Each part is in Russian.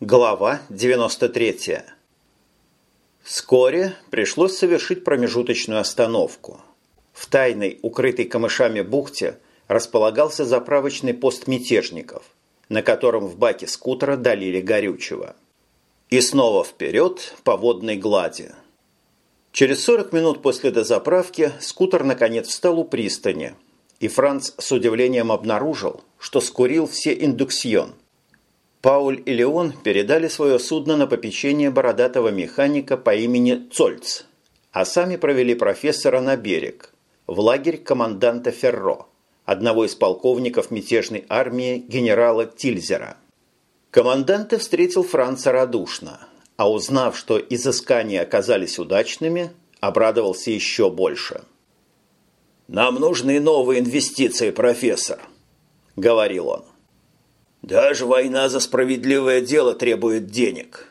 Глава 93. Вскоре пришлось совершить промежуточную остановку. В тайной, укрытой камышами бухте располагался заправочный пост мятежников, на котором в баке скутера долили горючего. И снова вперед по водной глади. Через 40 минут после дозаправки скутер наконец встал у пристани, и Франц с удивлением обнаружил, что скурил все индуксьон – Пауль и Леон передали свое судно на попечение бородатого механика по имени Цольц, а сами провели профессора на берег, в лагерь команданта Ферро, одного из полковников мятежной армии генерала Тильзера. Команданта встретил Франца радушно, а узнав, что изыскания оказались удачными, обрадовался еще больше. «Нам нужны новые инвестиции, профессор», – говорил он. Даже война за справедливое дело требует денег.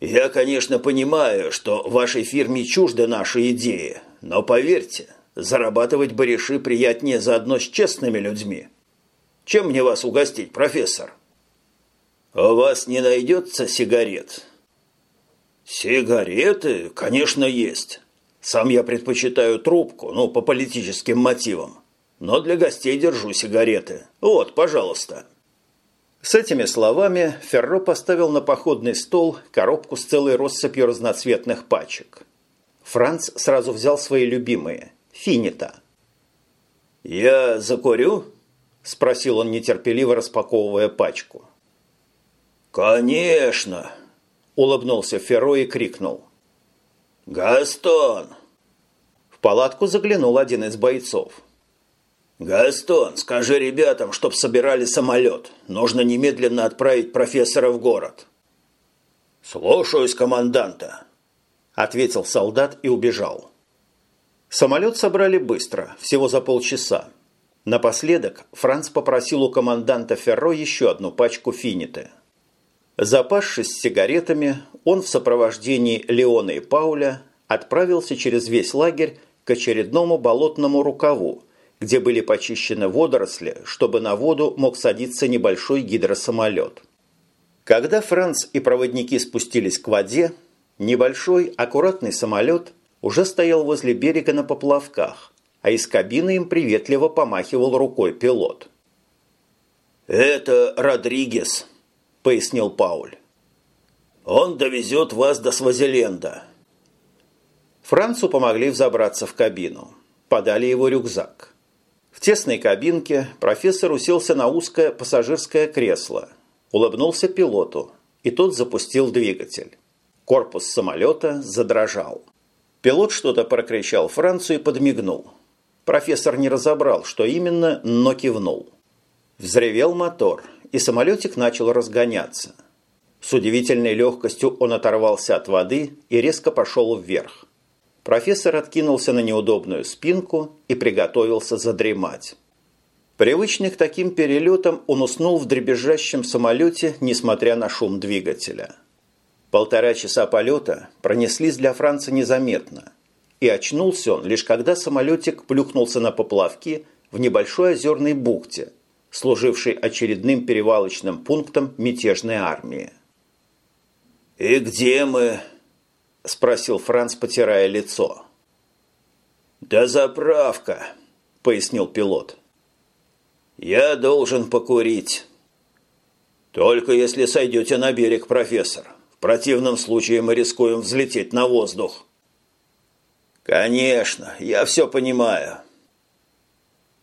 Я, конечно, понимаю, что вашей фирме чужды наши идеи, но поверьте, зарабатывать бариши приятнее заодно с честными людьми. Чем мне вас угостить, профессор? У вас не найдется сигарет? Сигареты, конечно, есть. Сам я предпочитаю трубку, ну, по политическим мотивам. Но для гостей держу сигареты. Вот, пожалуйста. С этими словами Ферро поставил на походный стол коробку с целой россыпью разноцветных пачек. Франц сразу взял свои любимые – финита. «Я закурю?» – спросил он нетерпеливо, распаковывая пачку. «Конечно!» – улыбнулся Ферро и крикнул. «Гастон!» В палатку заглянул один из бойцов. «Гастон, скажи ребятам, чтоб собирали самолет. Нужно немедленно отправить профессора в город». «Слушаюсь, команданта», – ответил солдат и убежал. Самолет собрали быстро, всего за полчаса. Напоследок Франц попросил у команданта Ферро еще одну пачку финиты. Запасшись сигаретами, он в сопровождении Леона и Пауля отправился через весь лагерь к очередному болотному рукаву, где были почищены водоросли, чтобы на воду мог садиться небольшой гидросамолет. Когда Франц и проводники спустились к воде, небольшой аккуратный самолет уже стоял возле берега на поплавках, а из кабины им приветливо помахивал рукой пилот. «Это Родригес», – пояснил Пауль. «Он довезет вас до Свазиленда». Францу помогли взобраться в кабину. Подали его рюкзак. В тесной кабинке профессор уселся на узкое пассажирское кресло, улыбнулся пилоту, и тот запустил двигатель. Корпус самолета задрожал. Пилот что-то прокричал Францию и подмигнул. Профессор не разобрал, что именно, но кивнул. Взревел мотор, и самолетик начал разгоняться. С удивительной легкостью он оторвался от воды и резко пошел вверх. Профессор откинулся на неудобную спинку и приготовился задремать. Привычный к таким перелетам, он уснул в дребезжащем самолете, несмотря на шум двигателя. Полтора часа полета пронеслись для Франца незаметно. И очнулся он, лишь когда самолетик плюхнулся на поплавки в небольшой озерной бухте, служившей очередным перевалочным пунктом мятежной армии. «И где мы?» – спросил Франц, потирая лицо. «Да заправка», – пояснил пилот. «Я должен покурить». «Только если сойдете на берег, профессор. В противном случае мы рискуем взлететь на воздух». «Конечно, я все понимаю».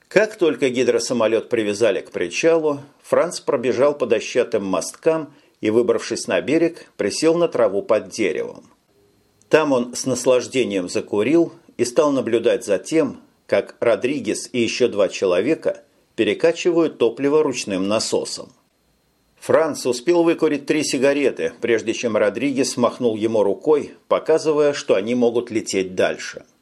Как только гидросамолет привязали к причалу, Франц пробежал по дощатым мосткам и, выбравшись на берег, присел на траву под деревом. Там он с наслаждением закурил и стал наблюдать за тем, как Родригес и еще два человека перекачивают топливо ручным насосом. Франц успел выкурить три сигареты, прежде чем Родригес махнул ему рукой, показывая, что они могут лететь дальше –